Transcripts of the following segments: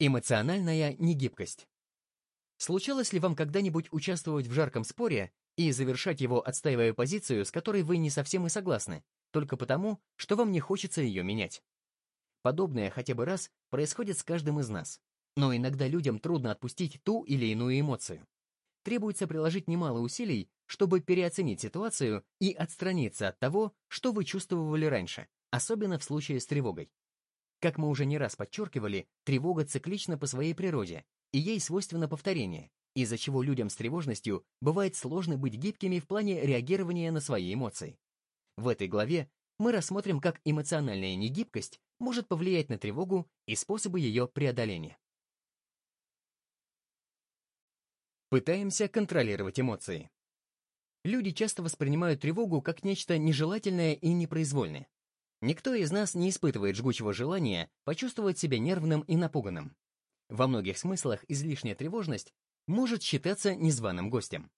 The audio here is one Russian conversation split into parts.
Эмоциональная негибкость. Случалось ли вам когда-нибудь участвовать в жарком споре и завершать его, отстаивая позицию, с которой вы не совсем и согласны, только потому, что вам не хочется ее менять? Подобное хотя бы раз происходит с каждым из нас. Но иногда людям трудно отпустить ту или иную эмоцию. Требуется приложить немало усилий, чтобы переоценить ситуацию и отстраниться от того, что вы чувствовали раньше, особенно в случае с тревогой. Как мы уже не раз подчеркивали, тревога циклична по своей природе, и ей свойственно повторение, из-за чего людям с тревожностью бывает сложно быть гибкими в плане реагирования на свои эмоции. В этой главе мы рассмотрим, как эмоциональная негибкость может повлиять на тревогу и способы ее преодоления. Пытаемся контролировать эмоции. Люди часто воспринимают тревогу как нечто нежелательное и непроизвольное. Никто из нас не испытывает жгучего желания почувствовать себя нервным и напуганным. Во многих смыслах излишняя тревожность может считаться незваным гостем.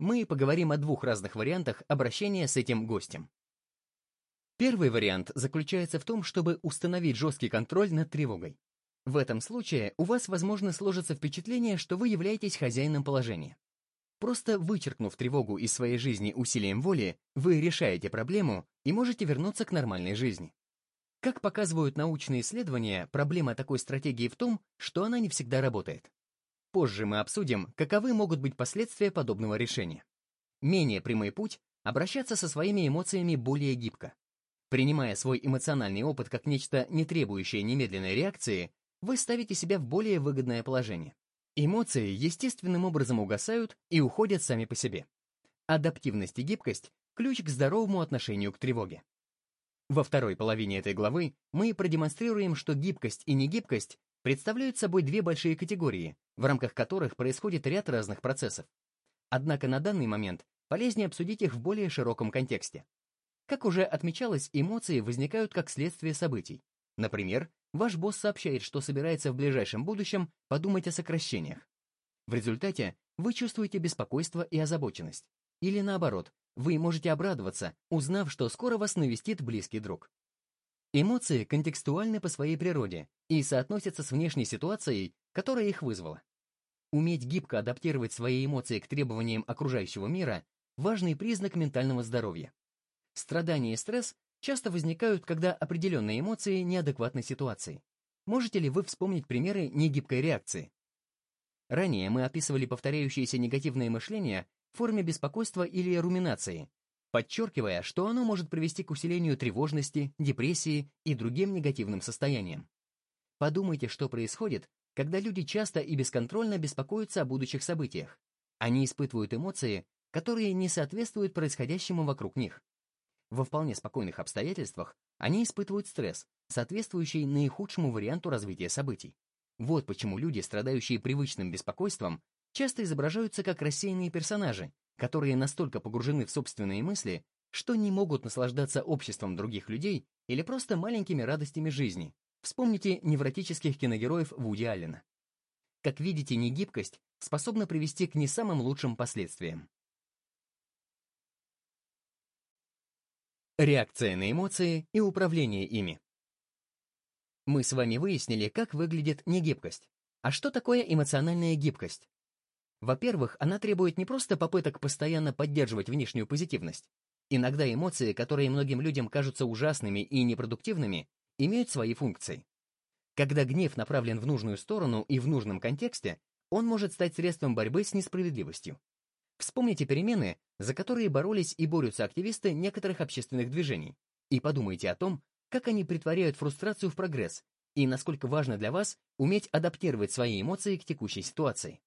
Мы поговорим о двух разных вариантах обращения с этим гостем. Первый вариант заключается в том, чтобы установить жесткий контроль над тревогой. В этом случае у вас, возможно, сложится впечатление, что вы являетесь хозяином положения. Просто вычеркнув тревогу из своей жизни усилием воли, вы решаете проблему и можете вернуться к нормальной жизни. Как показывают научные исследования, проблема такой стратегии в том, что она не всегда работает. Позже мы обсудим, каковы могут быть последствия подобного решения. Менее прямой путь – обращаться со своими эмоциями более гибко. Принимая свой эмоциональный опыт как нечто, не требующее немедленной реакции, вы ставите себя в более выгодное положение. Эмоции естественным образом угасают и уходят сами по себе. Адаптивность и гибкость – ключ к здоровому отношению к тревоге. Во второй половине этой главы мы продемонстрируем, что гибкость и негибкость представляют собой две большие категории, в рамках которых происходит ряд разных процессов. Однако на данный момент полезнее обсудить их в более широком контексте. Как уже отмечалось, эмоции возникают как следствие событий. Например, ваш босс сообщает, что собирается в ближайшем будущем подумать о сокращениях. В результате вы чувствуете беспокойство и озабоченность. Или наоборот, вы можете обрадоваться, узнав, что скоро вас навестит близкий друг. Эмоции контекстуальны по своей природе и соотносятся с внешней ситуацией, которая их вызвала. Уметь гибко адаптировать свои эмоции к требованиям окружающего мира – важный признак ментального здоровья. Страдания и стресс часто возникают, когда определенные эмоции неадекватны ситуации. Можете ли вы вспомнить примеры негибкой реакции? Ранее мы описывали повторяющееся негативное мышление в форме беспокойства или руминации, подчеркивая, что оно может привести к усилению тревожности, депрессии и другим негативным состояниям. Подумайте, что происходит, когда люди часто и бесконтрольно беспокоятся о будущих событиях. Они испытывают эмоции, которые не соответствуют происходящему вокруг них. Во вполне спокойных обстоятельствах они испытывают стресс, соответствующий наихудшему варианту развития событий. Вот почему люди, страдающие привычным беспокойством, часто изображаются как рассеянные персонажи, которые настолько погружены в собственные мысли, что не могут наслаждаться обществом других людей или просто маленькими радостями жизни. Вспомните невротических киногероев Вуди Аллена. Как видите, негибкость способна привести к не самым лучшим последствиям. Реакция на эмоции и управление ими. Мы с вами выяснили, как выглядит негибкость. А что такое эмоциональная гибкость? Во-первых, она требует не просто попыток постоянно поддерживать внешнюю позитивность. Иногда эмоции, которые многим людям кажутся ужасными и непродуктивными, имеют свои функции. Когда гнев направлен в нужную сторону и в нужном контексте, он может стать средством борьбы с несправедливостью. Вспомните перемены, за которые боролись и борются активисты некоторых общественных движений, и подумайте о том, как они притворяют фрустрацию в прогресс и насколько важно для вас уметь адаптировать свои эмоции к текущей ситуации.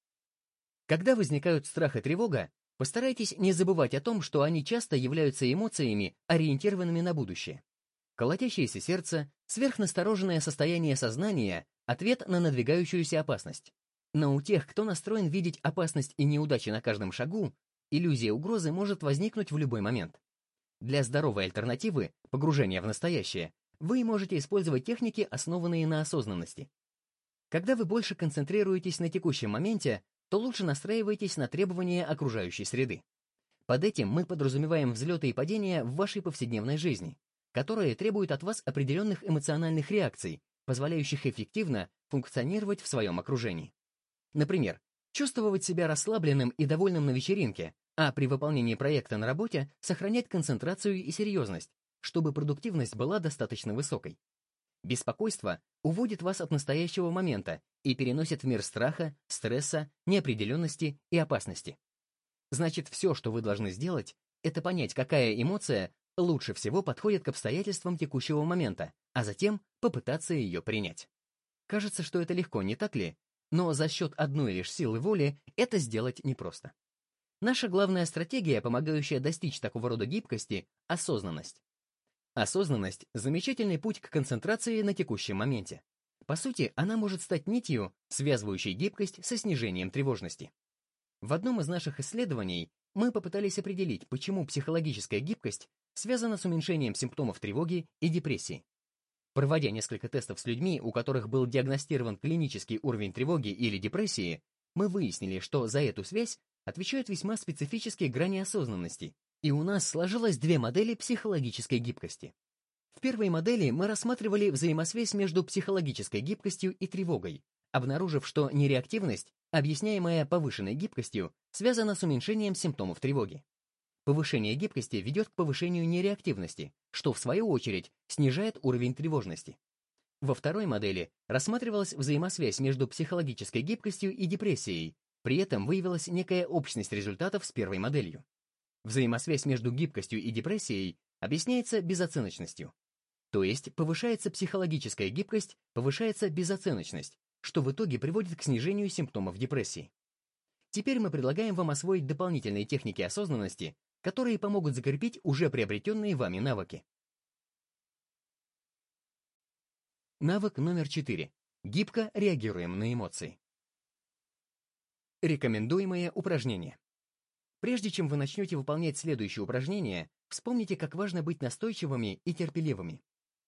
Когда возникают страх и тревога, постарайтесь не забывать о том, что они часто являются эмоциями, ориентированными на будущее. Колотящееся сердце, сверхнастороженное состояние сознания – ответ на надвигающуюся опасность. Но у тех, кто настроен видеть опасность и неудачи на каждом шагу, иллюзия угрозы может возникнуть в любой момент. Для здоровой альтернативы, погружения в настоящее, вы можете использовать техники, основанные на осознанности. Когда вы больше концентрируетесь на текущем моменте, то лучше настраивайтесь на требования окружающей среды. Под этим мы подразумеваем взлеты и падения в вашей повседневной жизни, которые требуют от вас определенных эмоциональных реакций, позволяющих эффективно функционировать в своем окружении. Например, чувствовать себя расслабленным и довольным на вечеринке, а при выполнении проекта на работе сохранять концентрацию и серьезность, чтобы продуктивность была достаточно высокой. Беспокойство уводит вас от настоящего момента и переносит в мир страха, стресса, неопределенности и опасности. Значит, все, что вы должны сделать, это понять, какая эмоция лучше всего подходит к обстоятельствам текущего момента, а затем попытаться ее принять. Кажется, что это легко, не так ли? Но за счет одной лишь силы воли это сделать непросто. Наша главная стратегия, помогающая достичь такого рода гибкости — осознанность. Осознанность — замечательный путь к концентрации на текущем моменте. По сути, она может стать нитью, связывающей гибкость со снижением тревожности. В одном из наших исследований мы попытались определить, почему психологическая гибкость связана с уменьшением симптомов тревоги и депрессии. Проводя несколько тестов с людьми, у которых был диагностирован клинический уровень тревоги или депрессии, мы выяснили, что за эту связь отвечают весьма специфические грани осознанности, и у нас сложилось две модели психологической гибкости. В первой модели мы рассматривали взаимосвязь между психологической гибкостью и тревогой, обнаружив, что нереактивность, объясняемая повышенной гибкостью, связана с уменьшением симптомов тревоги. Повышение гибкости ведет к повышению нереактивности, что, в свою очередь, снижает уровень тревожности. Во второй модели рассматривалась взаимосвязь между психологической гибкостью и депрессией, при этом выявилась некая общность результатов с первой моделью. Взаимосвязь между гибкостью и депрессией объясняется безоценочностью. То есть повышается психологическая гибкость, повышается безоценочность, что в итоге приводит к снижению симптомов депрессии. Теперь мы предлагаем вам освоить дополнительные техники осознанности, которые помогут закрепить уже приобретенные вами навыки. Навык номер 4. Гибко реагируем на эмоции. Рекомендуемые упражнения. Прежде чем вы начнете выполнять следующее упражнение, вспомните, как важно быть настойчивыми и терпеливыми.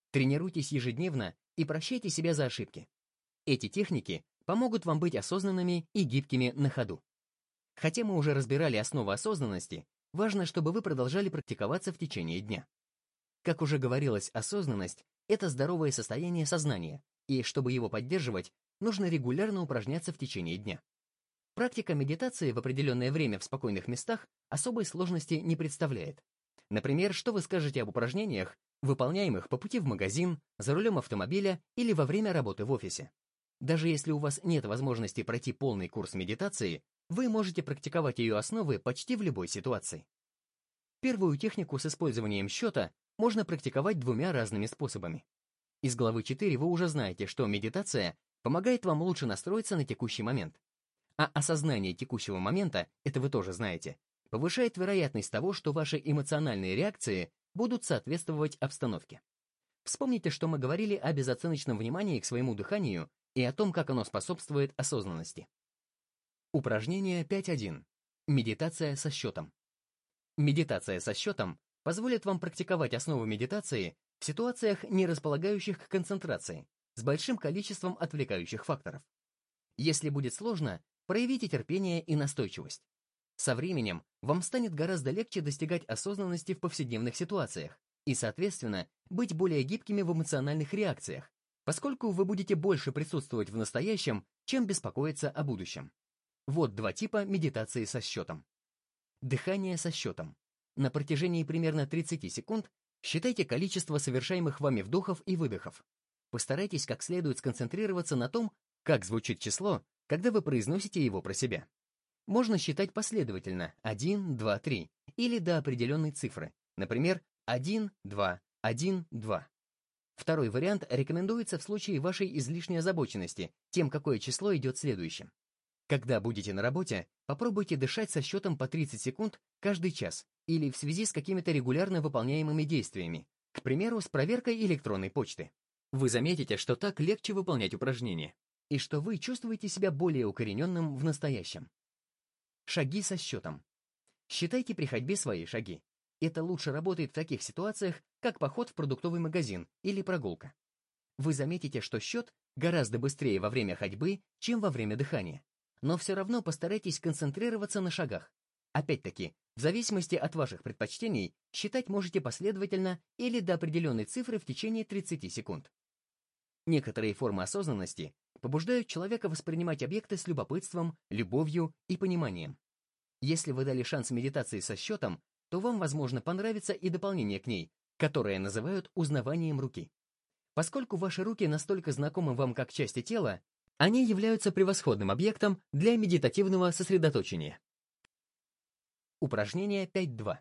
Тренируйтесь ежедневно и прощайте себя за ошибки. Эти техники помогут вам быть осознанными и гибкими на ходу. Хотя мы уже разбирали основы осознанности, важно, чтобы вы продолжали практиковаться в течение дня. Как уже говорилось, осознанность — это здоровое состояние сознания, и чтобы его поддерживать, нужно регулярно упражняться в течение дня. Практика медитации в определенное время в спокойных местах особой сложности не представляет. Например, что вы скажете об упражнениях, выполняемых по пути в магазин, за рулем автомобиля или во время работы в офисе. Даже если у вас нет возможности пройти полный курс медитации, вы можете практиковать ее основы почти в любой ситуации. Первую технику с использованием счета можно практиковать двумя разными способами. Из главы 4 вы уже знаете, что медитация помогает вам лучше настроиться на текущий момент. А осознание текущего момента, это вы тоже знаете, повышает вероятность того, что ваши эмоциональные реакции будут соответствовать обстановке. Вспомните, что мы говорили о безоценочном внимании к своему дыханию и о том, как оно способствует осознанности. Упражнение 5.1. Медитация со счетом. Медитация со счетом позволит вам практиковать основы медитации в ситуациях, не располагающих к концентрации, с большим количеством отвлекающих факторов. Если будет сложно, Проявите терпение и настойчивость. Со временем вам станет гораздо легче достигать осознанности в повседневных ситуациях и, соответственно, быть более гибкими в эмоциональных реакциях, поскольку вы будете больше присутствовать в настоящем, чем беспокоиться о будущем. Вот два типа медитации со счетом. Дыхание со счетом. На протяжении примерно 30 секунд считайте количество совершаемых вами вдохов и выдохов. Постарайтесь как следует сконцентрироваться на том, как звучит число, когда вы произносите его про себя. Можно считать последовательно 1, 2, 3 или до определенной цифры, например, 1, 2, 1, 2. Второй вариант рекомендуется в случае вашей излишней озабоченности тем, какое число идет следующим. Когда будете на работе, попробуйте дышать со счетом по 30 секунд каждый час или в связи с какими-то регулярно выполняемыми действиями, к примеру, с проверкой электронной почты. Вы заметите, что так легче выполнять упражнения и что вы чувствуете себя более укорененным в настоящем. Шаги со счетом. Считайте при ходьбе свои шаги. Это лучше работает в таких ситуациях, как поход в продуктовый магазин или прогулка. Вы заметите, что счет гораздо быстрее во время ходьбы, чем во время дыхания. Но все равно постарайтесь концентрироваться на шагах. Опять-таки, в зависимости от ваших предпочтений, считать можете последовательно или до определенной цифры в течение 30 секунд. Некоторые формы осознанности побуждают человека воспринимать объекты с любопытством, любовью и пониманием. Если вы дали шанс медитации со счетом, то вам, возможно, понравится и дополнение к ней, которое называют узнаванием руки. Поскольку ваши руки настолько знакомы вам как части тела, они являются превосходным объектом для медитативного сосредоточения. Упражнение 5.2.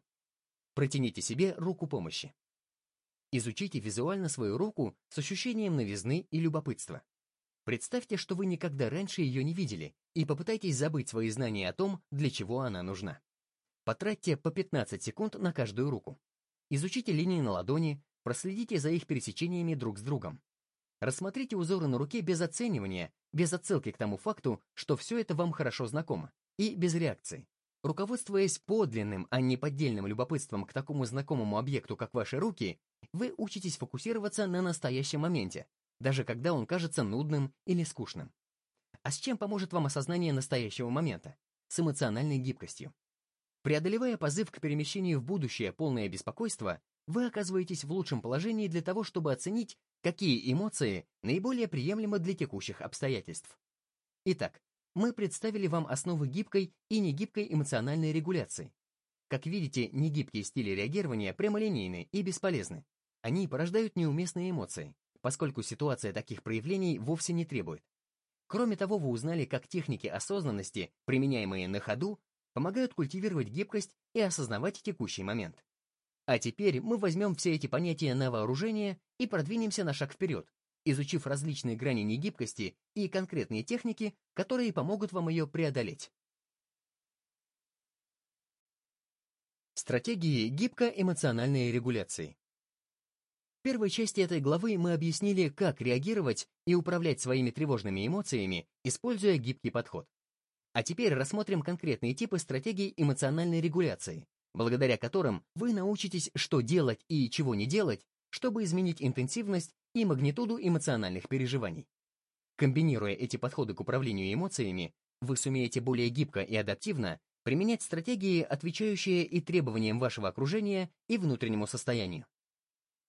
Протяните себе руку помощи. Изучите визуально свою руку с ощущением новизны и любопытства. Представьте, что вы никогда раньше ее не видели, и попытайтесь забыть свои знания о том, для чего она нужна. Потратьте по 15 секунд на каждую руку. Изучите линии на ладони, проследите за их пересечениями друг с другом. Рассмотрите узоры на руке без оценивания, без отсылки к тому факту, что все это вам хорошо знакомо, и без реакции. Руководствуясь подлинным, а не поддельным любопытством к такому знакомому объекту, как ваши руки, вы учитесь фокусироваться на настоящем моменте, даже когда он кажется нудным или скучным. А с чем поможет вам осознание настоящего момента? С эмоциональной гибкостью. Преодолевая позыв к перемещению в будущее полное беспокойство, вы оказываетесь в лучшем положении для того, чтобы оценить, какие эмоции наиболее приемлемы для текущих обстоятельств. Итак, мы представили вам основы гибкой и негибкой эмоциональной регуляции. Как видите, негибкие стили реагирования прямолинейны и бесполезны. Они порождают неуместные эмоции, поскольку ситуация таких проявлений вовсе не требует. Кроме того, вы узнали, как техники осознанности, применяемые на ходу, помогают культивировать гибкость и осознавать текущий момент. А теперь мы возьмем все эти понятия на вооружение и продвинемся на шаг вперед, изучив различные грани негибкости и конкретные техники, которые помогут вам ее преодолеть. Стратегии гибко-эмоциональной регуляции первой части этой главы мы объяснили, как реагировать и управлять своими тревожными эмоциями, используя гибкий подход. А теперь рассмотрим конкретные типы стратегий эмоциональной регуляции, благодаря которым вы научитесь, что делать и чего не делать, чтобы изменить интенсивность и магнитуду эмоциональных переживаний. Комбинируя эти подходы к управлению эмоциями, вы сумеете более гибко и адаптивно применять стратегии, отвечающие и требованиям вашего окружения, и внутреннему состоянию.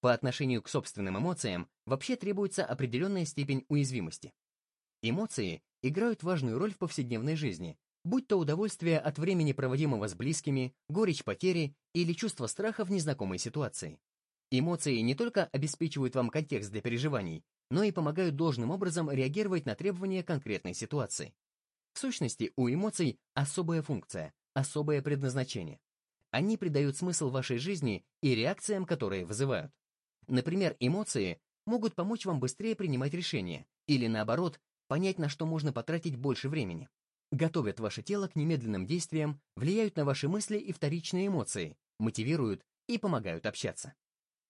По отношению к собственным эмоциям вообще требуется определенная степень уязвимости. Эмоции играют важную роль в повседневной жизни, будь то удовольствие от времени, проводимого с близкими, горечь потери или чувство страха в незнакомой ситуации. Эмоции не только обеспечивают вам контекст для переживаний, но и помогают должным образом реагировать на требования конкретной ситуации. В сущности, у эмоций особая функция, особое предназначение. Они придают смысл вашей жизни и реакциям, которые вызывают. Например, эмоции могут помочь вам быстрее принимать решения или, наоборот, понять, на что можно потратить больше времени. Готовят ваше тело к немедленным действиям, влияют на ваши мысли и вторичные эмоции, мотивируют и помогают общаться.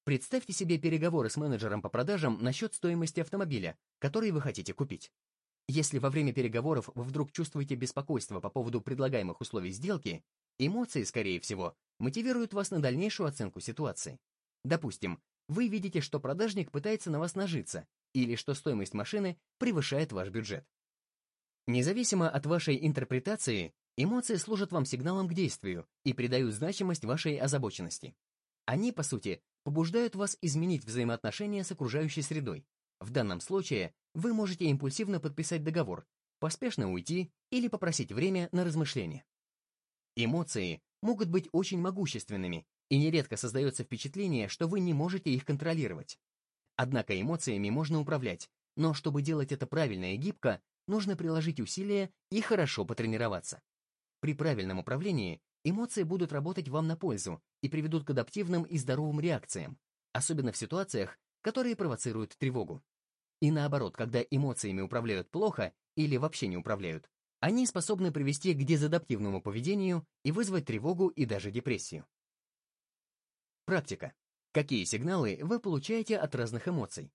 Представьте себе переговоры с менеджером по продажам насчет стоимости автомобиля, который вы хотите купить. Если во время переговоров вы вдруг чувствуете беспокойство по поводу предлагаемых условий сделки, эмоции, скорее всего, мотивируют вас на дальнейшую оценку ситуации. Допустим, вы видите, что продажник пытается на вас нажиться или что стоимость машины превышает ваш бюджет. Независимо от вашей интерпретации, эмоции служат вам сигналом к действию и придают значимость вашей озабоченности. Они, по сути, побуждают вас изменить взаимоотношения с окружающей средой. В данном случае вы можете импульсивно подписать договор, поспешно уйти или попросить время на размышление. Эмоции могут быть очень могущественными и нередко создается впечатление, что вы не можете их контролировать. Однако эмоциями можно управлять, но чтобы делать это правильно и гибко, нужно приложить усилия и хорошо потренироваться. При правильном управлении эмоции будут работать вам на пользу и приведут к адаптивным и здоровым реакциям, особенно в ситуациях, которые провоцируют тревогу. И наоборот, когда эмоциями управляют плохо или вообще не управляют, они способны привести к дезадаптивному поведению и вызвать тревогу и даже депрессию. Практика. Какие сигналы вы получаете от разных эмоций?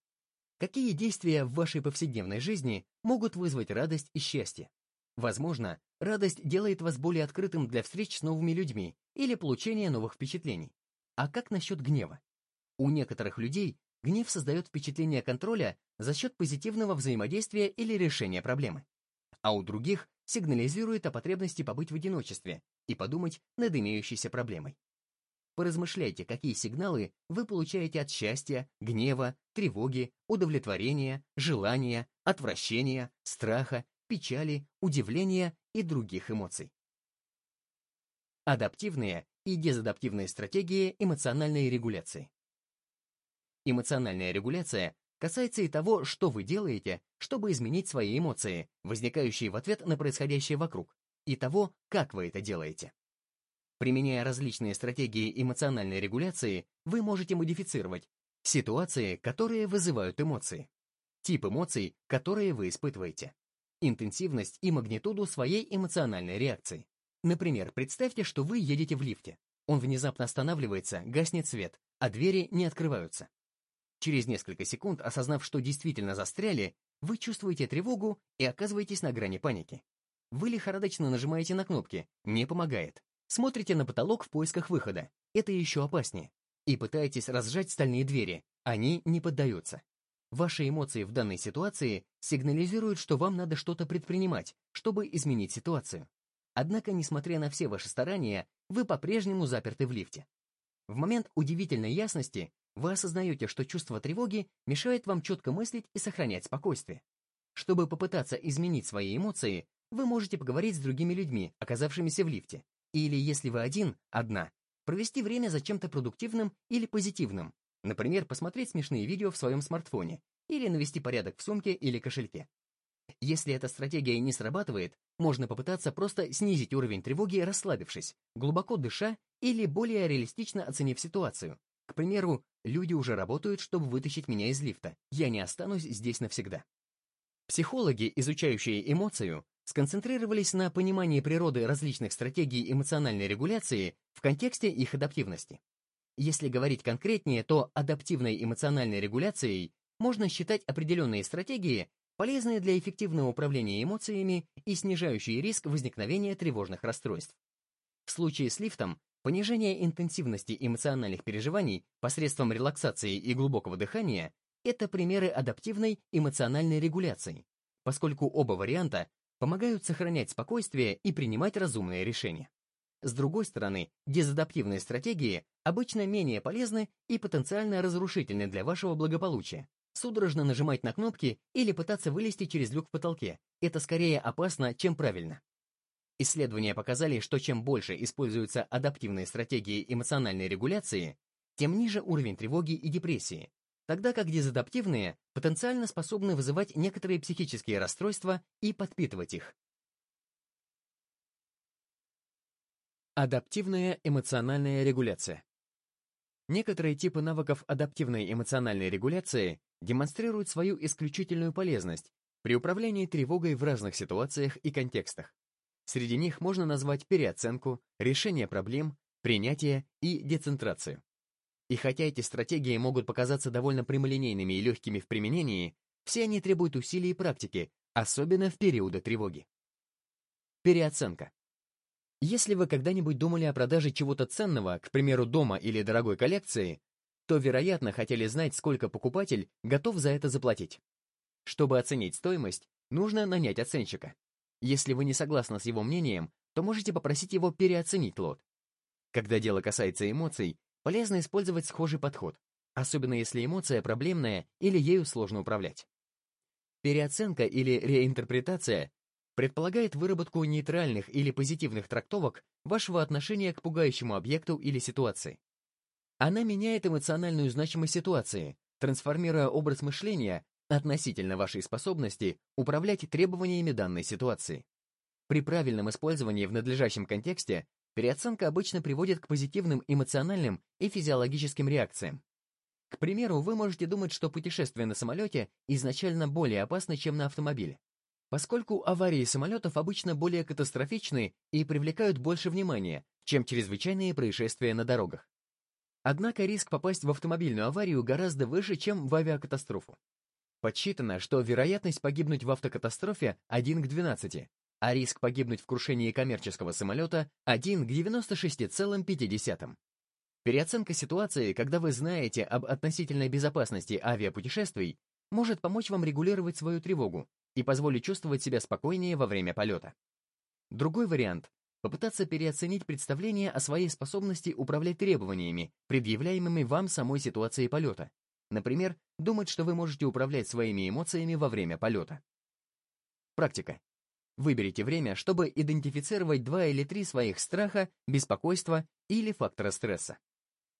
Какие действия в вашей повседневной жизни могут вызвать радость и счастье? Возможно, радость делает вас более открытым для встреч с новыми людьми или получения новых впечатлений. А как насчет гнева? У некоторых людей гнев создает впечатление контроля за счет позитивного взаимодействия или решения проблемы. А у других сигнализирует о потребности побыть в одиночестве и подумать над имеющейся проблемой. Поразмышляйте, какие сигналы вы получаете от счастья, гнева, тревоги, удовлетворения, желания, отвращения, страха, печали, удивления и других эмоций. Адаптивные и дезадаптивные стратегии эмоциональной регуляции. Эмоциональная регуляция касается и того, что вы делаете, чтобы изменить свои эмоции, возникающие в ответ на происходящее вокруг, и того, как вы это делаете. Применяя различные стратегии эмоциональной регуляции, вы можете модифицировать ситуации, которые вызывают эмоции, тип эмоций, которые вы испытываете, интенсивность и магнитуду своей эмоциональной реакции. Например, представьте, что вы едете в лифте. Он внезапно останавливается, гаснет свет, а двери не открываются. Через несколько секунд, осознав, что действительно застряли, вы чувствуете тревогу и оказываетесь на грани паники. Вы лихорадочно нажимаете на кнопки, не помогает. Смотрите на потолок в поисках выхода, это еще опаснее. И пытаетесь разжать стальные двери, они не поддаются. Ваши эмоции в данной ситуации сигнализируют, что вам надо что-то предпринимать, чтобы изменить ситуацию. Однако, несмотря на все ваши старания, вы по-прежнему заперты в лифте. В момент удивительной ясности вы осознаете, что чувство тревоги мешает вам четко мыслить и сохранять спокойствие. Чтобы попытаться изменить свои эмоции, вы можете поговорить с другими людьми, оказавшимися в лифте, или, если вы один, одна, провести время за чем-то продуктивным или позитивным, например, посмотреть смешные видео в своем смартфоне или навести порядок в сумке или кошельке. Если эта стратегия не срабатывает, можно попытаться просто снизить уровень тревоги, расслабившись, глубоко дыша или более реалистично оценив ситуацию. К примеру, люди уже работают, чтобы вытащить меня из лифта. Я не останусь здесь навсегда. Психологи, изучающие эмоцию, сконцентрировались на понимании природы различных стратегий эмоциональной регуляции в контексте их адаптивности. Если говорить конкретнее, то адаптивной эмоциональной регуляцией можно считать определенные стратегии, полезные для эффективного управления эмоциями и снижающие риск возникновения тревожных расстройств. В случае с лифтом понижение интенсивности эмоциональных переживаний посредством релаксации и глубокого дыхания – это примеры адаптивной эмоциональной регуляции, поскольку оба варианта помогают сохранять спокойствие и принимать разумные решения. С другой стороны, дезадаптивные стратегии обычно менее полезны и потенциально разрушительны для вашего благополучия. Судорожно нажимать на кнопки или пытаться вылезти через люк в потолке – это скорее опасно, чем правильно. Исследования показали, что чем больше используются адаптивные стратегии эмоциональной регуляции, тем ниже уровень тревоги и депрессии, тогда как дезадаптивные потенциально способны вызывать некоторые психические расстройства и подпитывать их. Адаптивная эмоциональная регуляция. Некоторые типы навыков адаптивной эмоциональной регуляции демонстрируют свою исключительную полезность при управлении тревогой в разных ситуациях и контекстах. Среди них можно назвать переоценку, решение проблем, принятие и децентрацию. И хотя эти стратегии могут показаться довольно прямолинейными и легкими в применении, все они требуют усилий и практики, особенно в периоды тревоги. Переоценка. Если вы когда-нибудь думали о продаже чего-то ценного, к примеру, дома или дорогой коллекции, то, вероятно, хотели знать, сколько покупатель готов за это заплатить. Чтобы оценить стоимость, нужно нанять оценщика. Если вы не согласны с его мнением, то можете попросить его переоценить лот. Когда дело касается эмоций, полезно использовать схожий подход, особенно если эмоция проблемная или ею сложно управлять. Переоценка или реинтерпретация предполагает выработку нейтральных или позитивных трактовок вашего отношения к пугающему объекту или ситуации. Она меняет эмоциональную значимость ситуации, трансформируя образ мышления относительно вашей способности управлять требованиями данной ситуации. При правильном использовании в надлежащем контексте переоценка обычно приводит к позитивным эмоциональным и физиологическим реакциям. К примеру, вы можете думать, что путешествие на самолете изначально более опасно, чем на автомобиле, поскольку аварии самолетов обычно более катастрофичны и привлекают больше внимания, чем чрезвычайные происшествия на дорогах. Однако риск попасть в автомобильную аварию гораздо выше, чем в авиакатастрофу. Подсчитано, что вероятность погибнуть в автокатастрофе 1 к 12, а риск погибнуть в крушении коммерческого самолета 1 к 96,5. Переоценка ситуации, когда вы знаете об относительной безопасности авиапутешествий, может помочь вам регулировать свою тревогу и позволить чувствовать себя спокойнее во время полета. Другой вариант попытаться переоценить представление о своей способности управлять требованиями, предъявляемыми вам самой ситуацией полета. Например, думать, что вы можете управлять своими эмоциями во время полета. Практика. Выберите время, чтобы идентифицировать два или три своих страха, беспокойства или фактора стресса.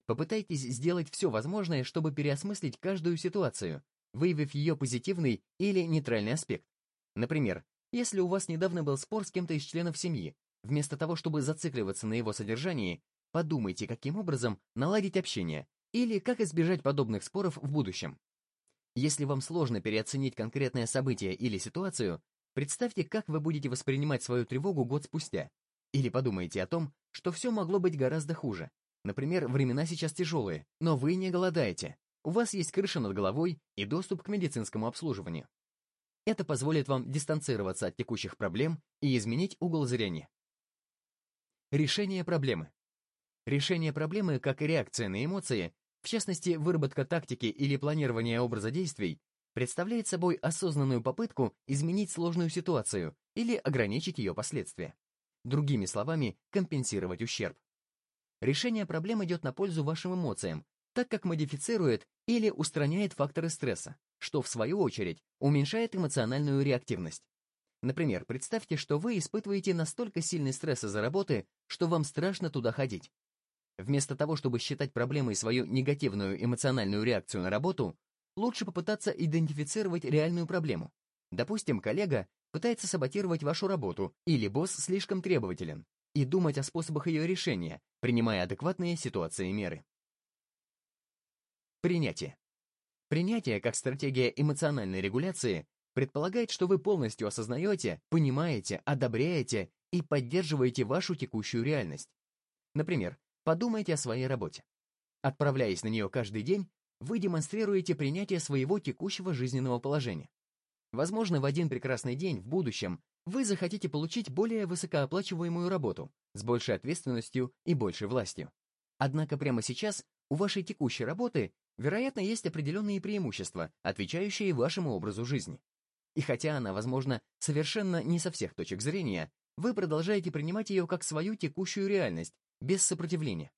Попытайтесь сделать все возможное, чтобы переосмыслить каждую ситуацию, выявив ее позитивный или нейтральный аспект. Например, если у вас недавно был спор с кем-то из членов семьи, вместо того, чтобы зацикливаться на его содержании, подумайте, каким образом наладить общение или как избежать подобных споров в будущем. Если вам сложно переоценить конкретное событие или ситуацию, представьте, как вы будете воспринимать свою тревогу год спустя. Или подумайте о том, что все могло быть гораздо хуже. Например, времена сейчас тяжелые, но вы не голодаете. У вас есть крыша над головой и доступ к медицинскому обслуживанию. Это позволит вам дистанцироваться от текущих проблем и изменить угол зрения. Решение проблемы. Решение проблемы как реакция на эмоции, в частности, выработка тактики или планирование образа действий, представляет собой осознанную попытку изменить сложную ситуацию или ограничить ее последствия. Другими словами, компенсировать ущерб. Решение проблем идет на пользу вашим эмоциям, так как модифицирует или устраняет факторы стресса, что в свою очередь уменьшает эмоциональную реактивность. Например, представьте, что вы испытываете настолько сильный стресс из-за работы, что вам страшно туда ходить. Вместо того, чтобы считать проблемой свою негативную эмоциональную реакцию на работу, лучше попытаться идентифицировать реальную проблему. Допустим, коллега пытается саботировать вашу работу или босс слишком требователен, и думать о способах ее решения, принимая адекватные ситуации и меры. Принятие. Принятие, как стратегия эмоциональной регуляции, предполагает, что вы полностью осознаете, понимаете, одобряете и поддерживаете вашу текущую реальность. Например, подумайте о своей работе. Отправляясь на нее каждый день, вы демонстрируете принятие своего текущего жизненного положения. Возможно, в один прекрасный день в будущем вы захотите получить более высокооплачиваемую работу с большей ответственностью и большей властью. Однако прямо сейчас у вашей текущей работы, вероятно, есть определенные преимущества, отвечающие вашему образу жизни. И хотя она, возможно, совершенно не со всех точек зрения, вы продолжаете принимать ее как свою текущую реальность, без сопротивления.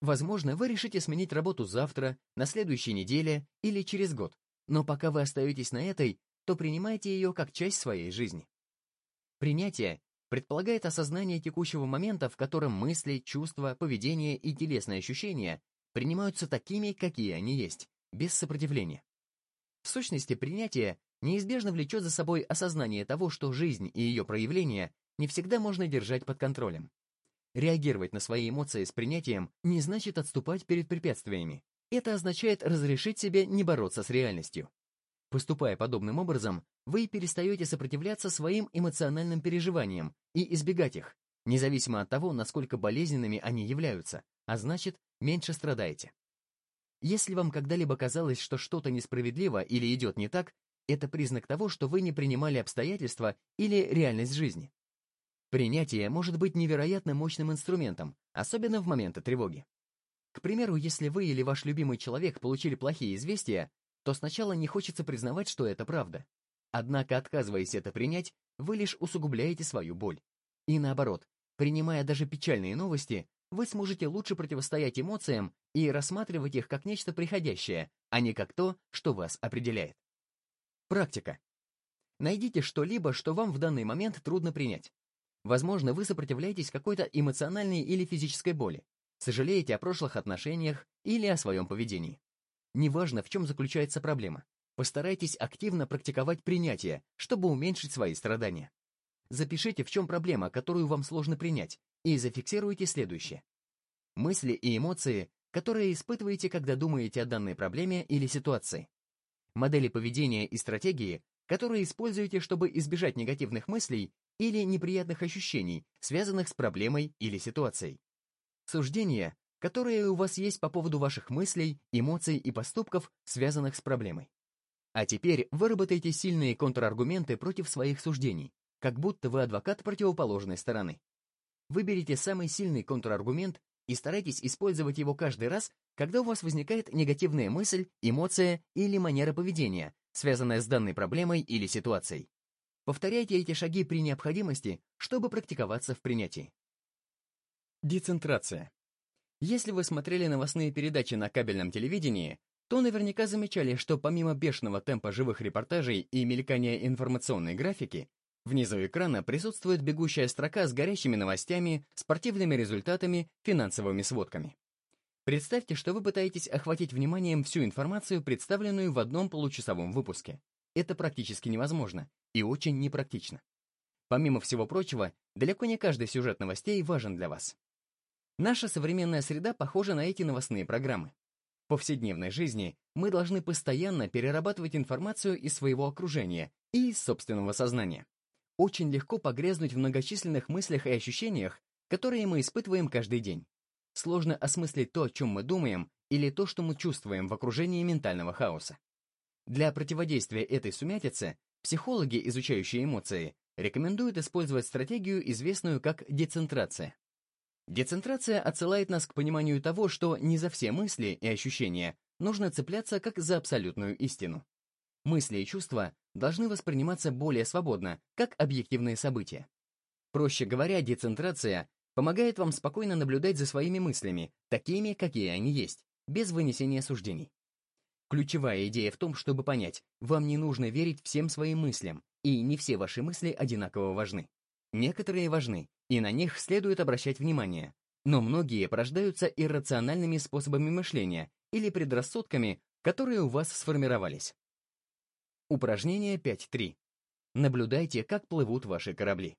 Возможно, вы решите сменить работу завтра, на следующей неделе или через год, но пока вы остаетесь на этой, то принимайте ее как часть своей жизни. Принятие предполагает осознание текущего момента, в котором мысли, чувства, поведение и телесные ощущения принимаются такими, какие они есть, без сопротивления. В сущности, принятие неизбежно влечет за собой осознание того, что жизнь и ее проявления не всегда можно держать под контролем. Реагировать на свои эмоции с принятием не значит отступать перед препятствиями. Это означает разрешить себе не бороться с реальностью. Поступая подобным образом, вы перестаете сопротивляться своим эмоциональным переживаниям и избегать их, независимо от того, насколько болезненными они являются, а значит, меньше страдаете. Если вам когда-либо казалось, что что-то несправедливо или идет не так, это признак того, что вы не принимали обстоятельства или реальность жизни. Принятие может быть невероятно мощным инструментом, особенно в моменты тревоги. К примеру, если вы или ваш любимый человек получили плохие известия, то сначала не хочется признавать, что это правда. Однако, отказываясь это принять, вы лишь усугубляете свою боль. И наоборот, принимая даже печальные новости, вы сможете лучше противостоять эмоциям и рассматривать их как нечто приходящее, а не как то, что вас определяет. Практика. Найдите что-либо, что вам в данный момент трудно принять. Возможно, вы сопротивляетесь какой-то эмоциональной или физической боли, сожалеете о прошлых отношениях или о своем поведении. Неважно, в чем заключается проблема. Постарайтесь активно практиковать принятие, чтобы уменьшить свои страдания. Запишите, в чем проблема, которую вам сложно принять, и зафиксируйте следующее. Мысли и эмоции, которые испытываете, когда думаете о данной проблеме или ситуации. Модели поведения и стратегии, которые используете, чтобы избежать негативных мыслей или неприятных ощущений, связанных с проблемой или ситуацией. Суждения, которые у вас есть по поводу ваших мыслей, эмоций и поступков, связанных с проблемой. А теперь выработайте сильные контраргументы против своих суждений, как будто вы адвокат противоположной стороны. Выберите самый сильный контраргумент и старайтесь использовать его каждый раз, когда у вас возникает негативная мысль, эмоция или манера поведения, связанная с данной проблемой или ситуацией. Повторяйте эти шаги при необходимости, чтобы практиковаться в принятии. Децентрация. Если вы смотрели новостные передачи на кабельном телевидении, то наверняка замечали, что помимо бешеного темпа живых репортажей и мелькания информационной графики, внизу экрана присутствует бегущая строка с горящими новостями, спортивными результатами, финансовыми сводками. Представьте, что вы пытаетесь охватить вниманием всю информацию, представленную в одном получасовом выпуске. Это практически невозможно и очень непрактично. Помимо всего прочего, далеко не каждый сюжет новостей важен для вас. Наша современная среда похожа на эти новостные программы. В повседневной жизни мы должны постоянно перерабатывать информацию из своего окружения и из собственного сознания. Очень легко погрязнуть в многочисленных мыслях и ощущениях, которые мы испытываем каждый день. Сложно осмыслить то, о чем мы думаем, или то, что мы чувствуем в окружении ментального хаоса. Для противодействия этой сумятице психологи, изучающие эмоции, рекомендуют использовать стратегию, известную как децентрация. Децентрация отсылает нас к пониманию того, что не за все мысли и ощущения нужно цепляться как за абсолютную истину. Мысли и чувства должны восприниматься более свободно, как объективные события. Проще говоря, децентрация помогает вам спокойно наблюдать за своими мыслями, такими, какие они есть, без вынесения суждений. Ключевая идея в том, чтобы понять, вам не нужно верить всем своим мыслям, и не все ваши мысли одинаково важны. Некоторые важны, и на них следует обращать внимание, но многие порождаются иррациональными способами мышления или предрассудками, которые у вас сформировались. Упражнение 5.3. Наблюдайте, как плывут ваши корабли.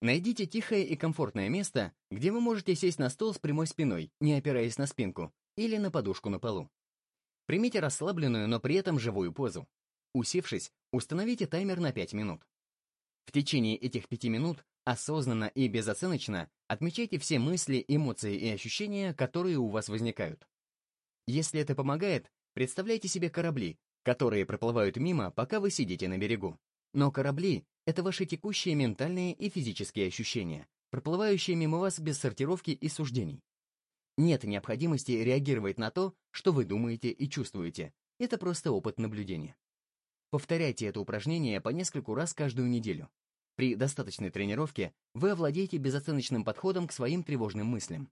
Найдите тихое и комфортное место, где вы можете сесть на стол с прямой спиной, не опираясь на спинку, или на подушку на полу. Примите расслабленную, но при этом живую позу. Усевшись, установите таймер на 5 минут. В течение этих 5 минут осознанно и безоценочно отмечайте все мысли, эмоции и ощущения, которые у вас возникают. Если это помогает, представляйте себе корабли, которые проплывают мимо, пока вы сидите на берегу. Но корабли — это ваши текущие ментальные и физические ощущения, проплывающие мимо вас без сортировки и суждений. Нет необходимости реагировать на то, что вы думаете и чувствуете. Это просто опыт наблюдения. Повторяйте это упражнение по нескольку раз каждую неделю. При достаточной тренировке вы овладеете безоценочным подходом к своим тревожным мыслям.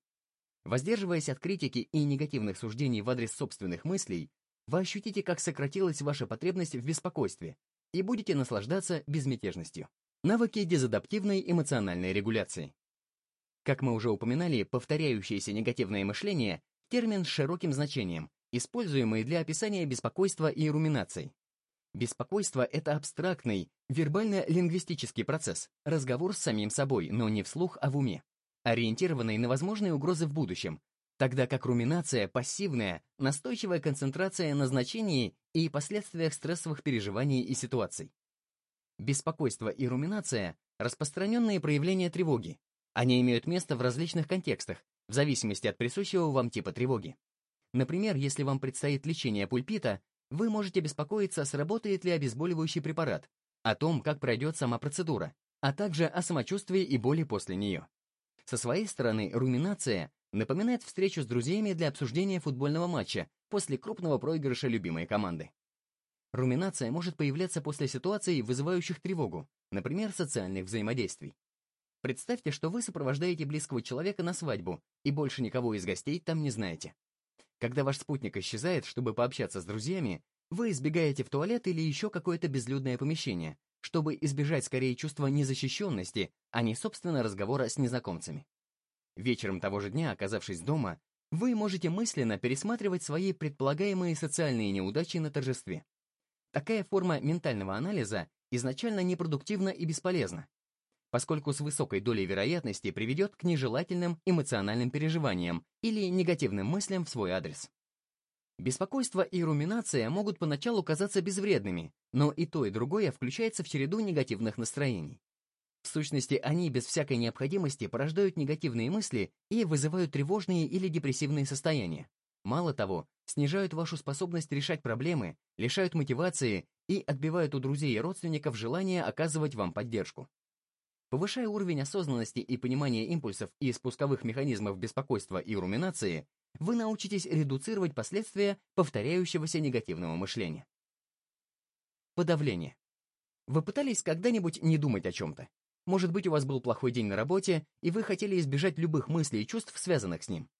Воздерживаясь от критики и негативных суждений в адрес собственных мыслей, вы ощутите, как сократилась ваша потребность в беспокойстве и будете наслаждаться безмятежностью. Навыки дезадаптивной эмоциональной регуляции. Как мы уже упоминали, повторяющееся негативное мышление – термин с широким значением, используемый для описания беспокойства и руминаций. Беспокойство — это абстрактный, вербально-лингвистический процесс, разговор с самим собой, но не вслух, а в уме, ориентированный на возможные угрозы в будущем, тогда как руминация — пассивная, настойчивая концентрация на значении и последствиях стрессовых переживаний и ситуаций. Беспокойство и руминация — распространенные проявления тревоги. Они имеют место в различных контекстах, в зависимости от присущего вам типа тревоги. Например, если вам предстоит лечение пульпита, вы можете беспокоиться, сработает ли обезболивающий препарат, о том, как пройдет сама процедура, а также о самочувствии и боли после нее. Со своей стороны, руминация напоминает встречу с друзьями для обсуждения футбольного матча после крупного проигрыша любимой команды. Руминация может появляться после ситуаций, вызывающих тревогу, например, социальных взаимодействий. Представьте, что вы сопровождаете близкого человека на свадьбу и больше никого из гостей там не знаете. Когда ваш спутник исчезает, чтобы пообщаться с друзьями, вы избегаете в туалет или еще какое-то безлюдное помещение, чтобы избежать скорее чувства незащищенности, а не, собственно, разговора с незнакомцами. Вечером того же дня, оказавшись дома, вы можете мысленно пересматривать свои предполагаемые социальные неудачи на торжестве. Такая форма ментального анализа изначально непродуктивна и бесполезна, поскольку с высокой долей вероятности приведет к нежелательным эмоциональным переживаниям или негативным мыслям в свой адрес. Беспокойство и руминация могут поначалу казаться безвредными, но и то, и другое включается в череду негативных настроений. В сущности, они без всякой необходимости порождают негативные мысли и вызывают тревожные или депрессивные состояния. Мало того, снижают вашу способность решать проблемы, лишают мотивации и отбивают у друзей и родственников желание оказывать вам поддержку. Повышая уровень осознанности и понимания импульсов и спусковых механизмов беспокойства и руминации, вы научитесь редуцировать последствия повторяющегося негативного мышления. Подавление. Вы пытались когда-нибудь не думать о чем-то? Может быть, у вас был плохой день на работе, и вы хотели избежать любых мыслей и чувств, связанных с ним.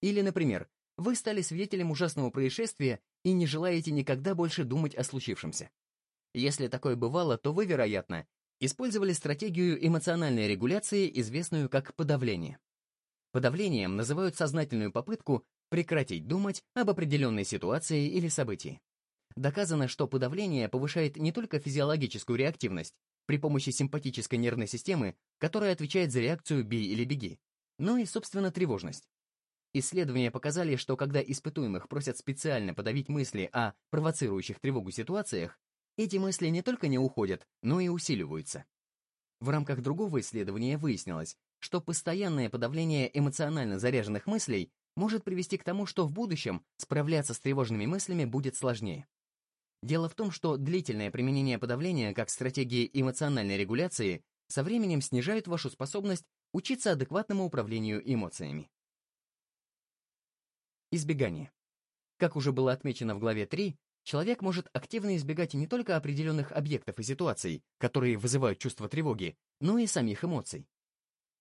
Или, например, вы стали свидетелем ужасного происшествия и не желаете никогда больше думать о случившемся. Если такое бывало, то вы, вероятно, использовали стратегию эмоциональной регуляции, известную как подавление. Подавлением называют сознательную попытку прекратить думать об определенной ситуации или событии. Доказано, что подавление повышает не только физиологическую реактивность при помощи симпатической нервной системы, которая отвечает за реакцию «бей или беги», но и, собственно, тревожность. Исследования показали, что когда испытуемых просят специально подавить мысли о провоцирующих тревогу ситуациях, эти мысли не только не уходят, но и усиливаются. В рамках другого исследования выяснилось, что постоянное подавление эмоционально заряженных мыслей может привести к тому, что в будущем справляться с тревожными мыслями будет сложнее. Дело в том, что длительное применение подавления как стратегии эмоциональной регуляции со временем снижает вашу способность учиться адекватному управлению эмоциями. Избегание. Как уже было отмечено в главе 3, человек может активно избегать не только определенных объектов и ситуаций, которые вызывают чувство тревоги, но и самих эмоций.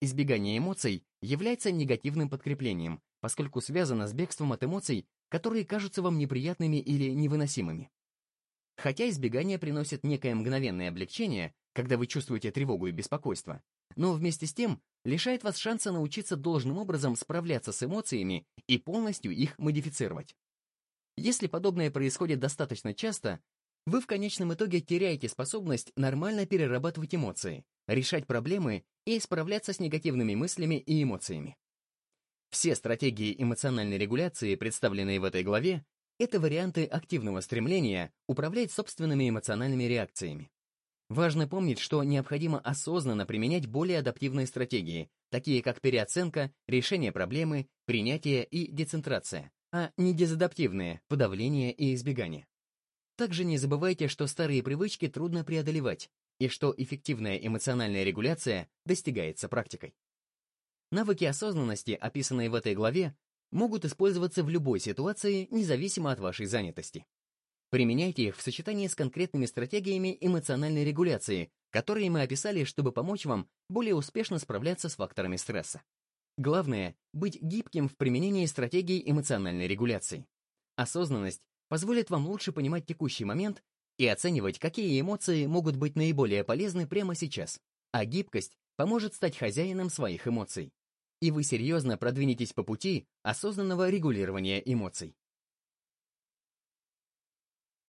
Избегание эмоций является негативным подкреплением, поскольку связано с бегством от эмоций, которые кажутся вам неприятными или невыносимыми. Хотя избегание приносит некое мгновенное облегчение, когда вы чувствуете тревогу и беспокойство, но вместе с тем лишает вас шанса научиться должным образом справляться с эмоциями и полностью их модифицировать. Если подобное происходит достаточно часто, вы в конечном итоге теряете способность нормально перерабатывать эмоции, решать проблемы и справляться с негативными мыслями и эмоциями. Все стратегии эмоциональной регуляции, представленные в этой главе, это варианты активного стремления управлять собственными эмоциональными реакциями. Важно помнить, что необходимо осознанно применять более адаптивные стратегии, такие как переоценка, решение проблемы, принятие и децентрация, а не дезадаптивные, подавление и избегание. Также не забывайте, что старые привычки трудно преодолевать, и что эффективная эмоциональная регуляция достигается практикой. Навыки осознанности, описанные в этой главе, могут использоваться в любой ситуации, независимо от вашей занятости. Применяйте их в сочетании с конкретными стратегиями эмоциональной регуляции, которые мы описали, чтобы помочь вам более успешно справляться с факторами стресса. Главное — быть гибким в применении стратегий эмоциональной регуляции. Осознанность позволит вам лучше понимать текущий момент и оценивать, какие эмоции могут быть наиболее полезны прямо сейчас, а гибкость поможет стать хозяином своих эмоций и вы серьезно продвинетесь по пути осознанного регулирования эмоций.